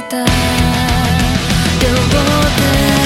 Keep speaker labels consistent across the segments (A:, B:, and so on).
A: した。両手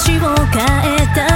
A: 私を変えた